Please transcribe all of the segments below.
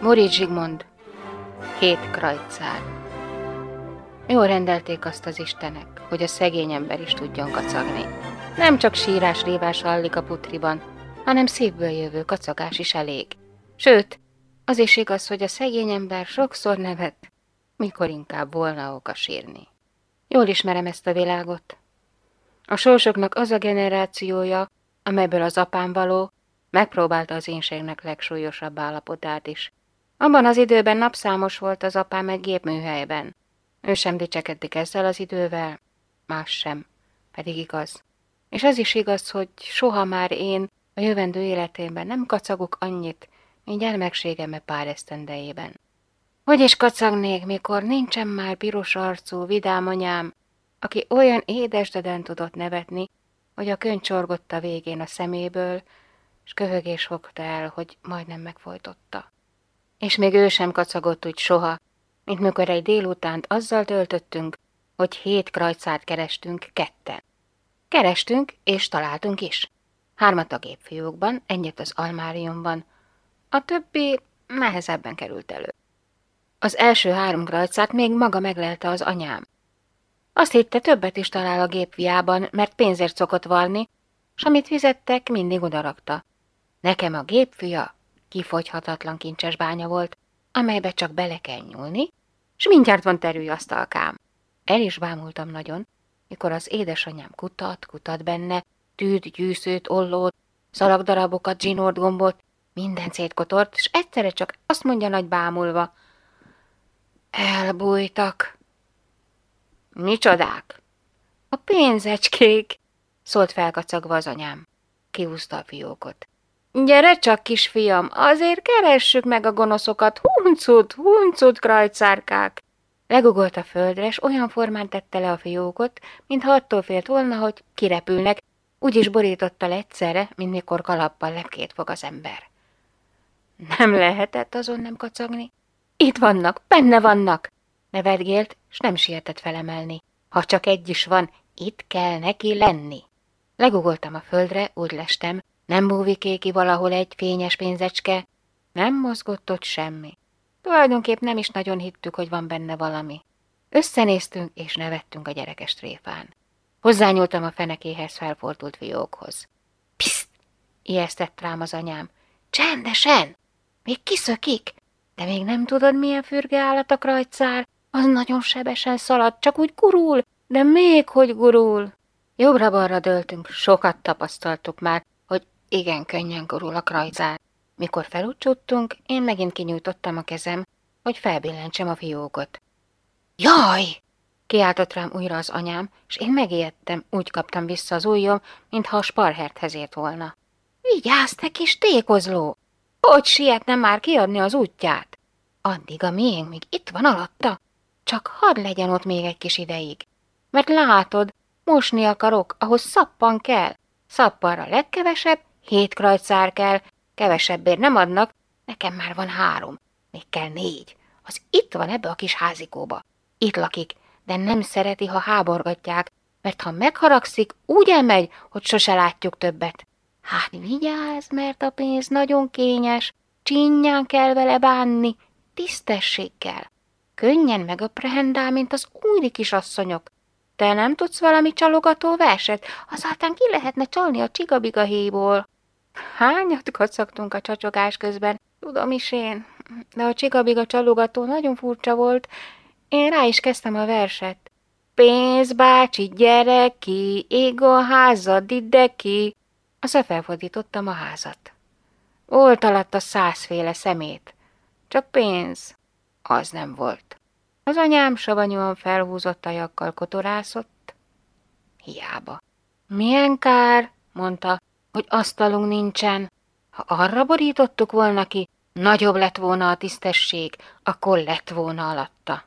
Moritz Zsigmond, hét krajcár. Jól rendelték azt az istenek, hogy a szegény ember is tudjon kacagni. Nem csak sírás rívás hallik a putriban, hanem szívből jövő kacagás is elég. Sőt, az is igaz, hogy a szegény ember sokszor nevet, mikor inkább volna oka sírni. Jól ismerem ezt a világot. A sorsoknak az a generációja, amelyből az apám való, megpróbálta az énségnek legsúlyosabb állapotát is. Abban az időben napszámos volt az apám egy gépműhelyben. Ő sem dicsekedik ezzel az idővel, más sem, pedig igaz. És az is igaz, hogy soha már én a jövendő életében nem kacagok annyit, mint gyermekségeme pár esztendejében. Hogy is kacagnék, mikor nincsen már piros arcú, vidám anyám, aki olyan édesdeden tudott nevetni, hogy a könyv csorgott a végén a szeméből, és köhögés fogta el, hogy majdnem megfojtotta. És még ő sem kacagott úgy soha, mint mikor egy délutánt azzal töltöttünk, hogy hét krajcát kerestünk ketten. Kerestünk, és találtunk is. Hármat a gépfiókban, egyet az almáriumban, a többi nehezebben került elő. Az első három krajcát még maga meglelte az anyám. Azt hitte, többet is talál a gépfiában, mert pénzért szokott varni, s amit fizettek, mindig odarakta. Nekem a gépfia kifogyhatatlan kincses bánya volt, amelybe csak bele kell nyúlni, s mindjárt van terű asztalkám. El is bámultam nagyon, mikor az édesanyám kutat, kutat benne, tűt, gyűszőt, ollót, szalagdarabokat, zsinort, gombot, minden szétkotort, és egyszerre csak azt mondja nagy bámulva, elbújtak. Micsodák? A pénzecskék, szólt felkacagva az anyám. Kiúzta a fiókot. Gyere csak, kisfiam, azért keressük meg a gonoszokat, huncut, huncut, krajcárkák! Legugolt a földre, és olyan formán tette le a fiókot, mintha attól félt volna, hogy kirepülnek, úgy is borította le egyszerre, mint mikor kalappal lepkét fog az ember. Nem lehetett azon nem kacagni. Itt vannak, benne vannak! Nevetgélt, s nem sietett felemelni. Ha csak egy is van, itt kell neki lenni. Legugoltam a földre, úgy lestem, nem búviké ki valahol egy fényes pénzecske? Nem mozgott ott semmi. Tulajdonképp nem is nagyon hittük, hogy van benne valami. Összenéztünk és nevettünk a gyerekes tréfán. Hozzányúltam a fenekéhez felfordult fiókhoz. Piszt! ijesztett rám az anyám. Csendesen! Még kiszökik! De még nem tudod, milyen fürge állat a krajcár? Az nagyon sebesen szalad, csak úgy gurul, de még hogy gurul. Jobbra-balra döltünk, sokat tapasztaltuk már, igen könnyen gurul a krajzár. Mikor felúcsúttunk, én megint kinyújtottam a kezem, hogy felbillentsem a fiókot. Jaj! Kiáltott rám újra az anyám, és én megijedtem, úgy kaptam vissza az ujjom, mintha a sparherthez ért volna. Vigyázz, te kis tékozló! Hogy sietne már kiadni az útját? Addig a miénk még itt van alatta. Csak hadd legyen ott még egy kis ideig. Mert látod, mosni akarok, ahhoz szappan kell. Szappanra legkevesebb, Hét krajcár kell, kevesebbért nem adnak, nekem már van három, még kell négy. Az itt van ebbe a kis házikóba. Itt lakik, de nem szereti, ha háborgatják, mert ha megharagszik, úgy elmegy, hogy sose látjuk többet. Hát vigyázz, mert a pénz nagyon kényes, csinyán kell vele bánni, tisztességgel. Könnyen meg a prehendál, mint az úri kisasszonyok. Te nem tudsz valami csalogató verset? Azáltal ki lehetne csalni a csigabiga héjból. Hányat kacagtunk a csacsogás közben, tudom is én, de a csigabiga csalogató nagyon furcsa volt. Én rá is kezdtem a verset. Pénz, bácsi, gyere ki, ég a házad, ide ki. Aztán felfordítottam a házat. Volt alatt a százféle szemét. Csak pénz, az nem volt. Az anyám savanyúan felhúzott ajakkal kotorászott. Hiába. Milyen kár, mondta, hogy asztalunk nincsen. Ha arra borítottuk volna ki, nagyobb lett volna a tisztesség, akkor lett volna alatta.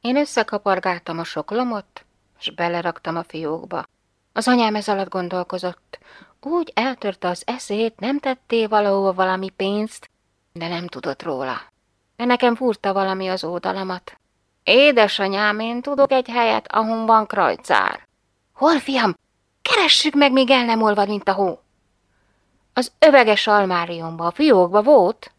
Én összekapargáltam a sok lomot, és beleraktam a fiókba. Az anyám ez alatt gondolkozott. Úgy eltörte az eszét, nem tetté valahova valami pénzt, de nem tudott róla. De nekem furta valami az ódalamat. Édesanyám, én tudok egy helyet, ahol van krajcár. Hol, fiam? Keressük meg, míg el nem olvad, mint a hó. Az öveges almáriumba, a fiókba volt?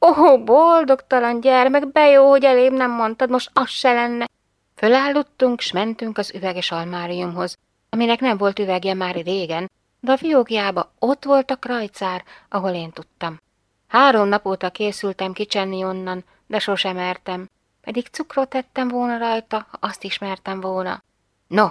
Ó, boldogtalan gyermek, be jó, hogy elém nem mondtad, most az se lenne. Fölállottunk, s mentünk az üveges almáriumhoz, aminek nem volt üvegje már régen, de a fiókjába ott volt a krajcár, ahol én tudtam. Három nap óta készültem kicsenni onnan, de sosem mertem, pedig cukrot tettem volna rajta, azt ismertem volna. No,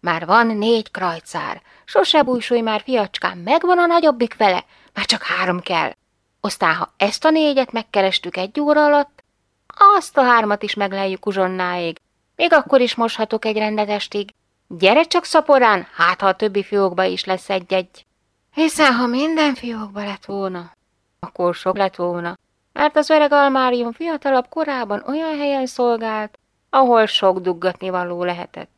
már van négy krajcár, sose bújsulj már, fiacskám, megvan a nagyobbik vele, már csak három kell. Aztán, ha ezt a négyet megkerestük egy óra alatt, azt a hármat is megleljük uzsonnáig. Még akkor is moshatok egy rendetestig. Gyere csak szaporán, hát ha a többi fiókba is lesz egy-egy. Hiszen ha minden fiókba lett volna, akkor sok lett volna, mert az öreg almárium fiatalabb korában olyan helyen szolgált, ahol sok duggatni való lehetett.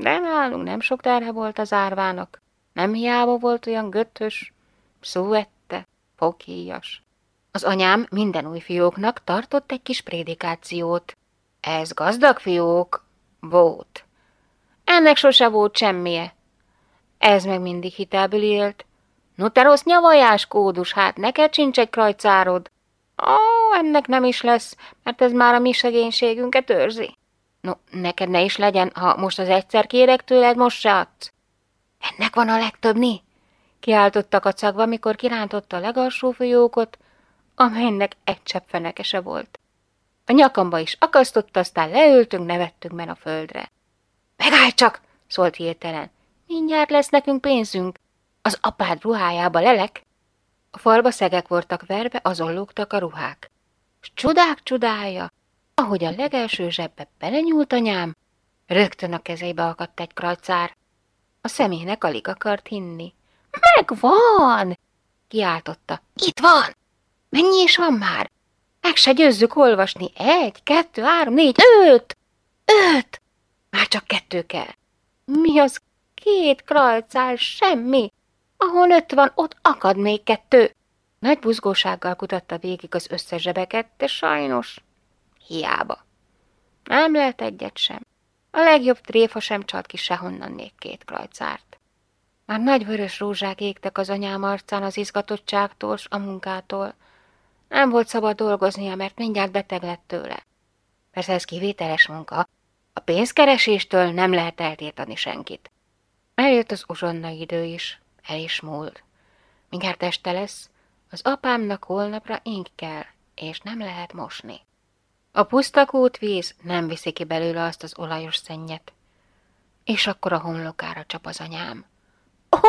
De nálunk nem sok terhe volt az árvának, nem hiába volt olyan göttös, szúette, fokhíjas. Az anyám minden új fióknak tartott egy kis prédikációt. Ez gazdag fiók volt. Ennek sose volt semmije. Ez meg mindig hitelből élt. No te rossz nyavajás kódus, hát neked sincs egy krajcárod. Ó, ennek nem is lesz, mert ez már a mi segénységünket őrzi. No, neked ne is legyen, ha most az egyszer kérek tőled, most se adsz. Ennek van a legtöbbni? Kiáltotta kacagva, mikor kirántotta a legalsó folyókot, amelynek egy csepp fenekese volt. A nyakamba is akasztotta, aztán leültünk, nevettünk men a földre. Megállj csak, szólt hirtelen. Mindjárt lesz nekünk pénzünk. Az apád ruhájába lelek. A falba szegek voltak verve, azon lógtak a ruhák. S csodák csodája, ahogy a legelső zsebbe belenyúlt anyám, rögtön a kezébe akadt egy krajcár. A szemének alig akart hinni. Megvan! kiáltotta. Itt van! Mennyi is van már? Meg se győzzük olvasni. Egy, kettő, három, négy, öt! Öt! Már csak kettő kell. Mi az két krajcár, semmi? Ahol öt van, ott akad még kettő. Nagy buzgósággal kutatta végig az összes zsebeket, de sajnos hiába. Nem lehet egyet sem. A legjobb tréfa sem csalt ki sehonnan még két krajcárt. Már nagy vörös rózsák égtek az anyám arcán az izgatottságtól s a munkától. Nem volt szabad dolgoznia, mert mindjárt beteg lett tőle. Persze ez kivételes munka. A pénzkereséstől nem lehet eltiltani senkit. Eljött az uzsonna idő is, el is múlt. Mindjárt este lesz, az apámnak holnapra ink kell, és nem lehet mosni. A pusztakút víz nem viszi ki belőle azt az olajos szennyet. És akkor a homlokára csap az anyám. Ó,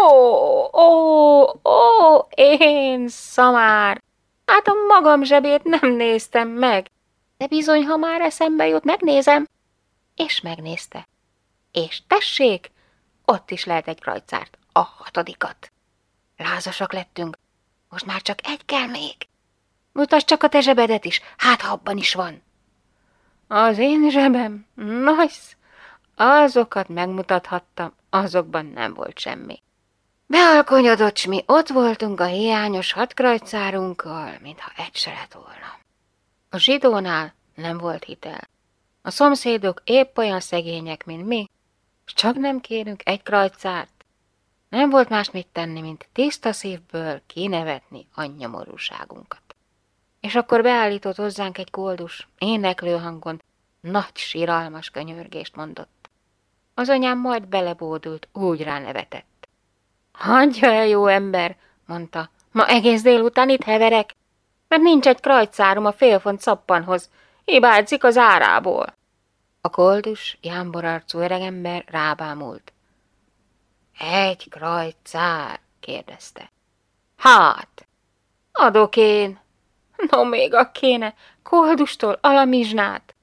ó, ó, én szamár! Hát a magam zsebét nem néztem meg, de bizony, ha már eszembe jut, megnézem. És megnézte. És tessék, ott is lehet egy krajcárt, a hatodikat. Lázasak lettünk, most már csak egy kell még. Mutasd csak a te zsebedet is, hát ha abban is van. Az én zsebem? Nice! Azokat megmutathattam, azokban nem volt semmi. Bealkonyodott, s mi ott voltunk a hiányos hatkrajcárunkkal, mintha egy se lett volna. A zsidónál nem volt hitel. A szomszédok épp olyan szegények, mint mi, s csak nem kérünk egy krajcárt. Nem volt más mit tenni, mint tiszta szívből kinevetni a nyomorúságunkat. És akkor beállított hozzánk egy koldus, éneklő hangon, nagy síralmas könyörgést mondott. Az anyám majd belebódult, úgy ránevetett. Hagyja el, jó ember, mondta. Ma egész délután itt heverek, mert nincs egy krajcárom a félfont szappanhoz. Hibázik az árából. A koldus, jámborarcú öregember rábámult. Egy krajcár? kérdezte. Hát, adok én. No, még a kéne, koldustól alamizsnát.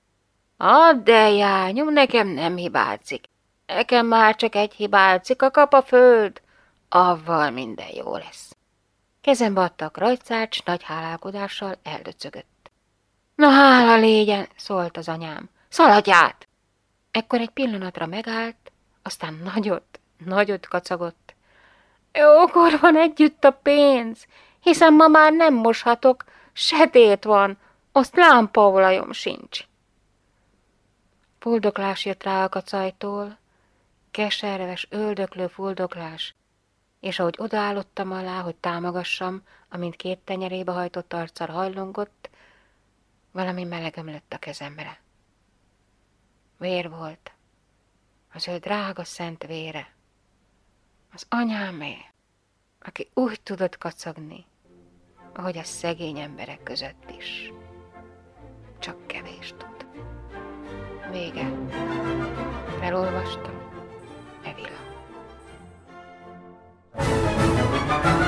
Add el, jányom, nekem nem hibázik. Nekem már csak egy hibázik, a kap a föld avval minden jó lesz. Kezembe adtak rajcárt, nagy hálálkodással eldöcögött. Na hála légyen, szólt az anyám. Szaladj át! Ekkor egy pillanatra megállt, aztán nagyot, nagyot kacagott. Jókor van együtt a pénz, hiszen ma már nem moshatok, sedét van, azt lámpaolajom sincs. Fuldoklás jött rá a kacajtól, keserves, öldöklő fuldoklás, és ahogy odaállottam alá, hogy támogassam, amint két tenyerébe hajtott arccal hajlongott, valami meleg ömlött a kezemre. Vér volt, az ő drága szent vére, az anyámé, aki úgy tudott kacagni, ahogy a szegény emberek között is. Csak kevés tud. Vége. Elolvastam. Evila. thank you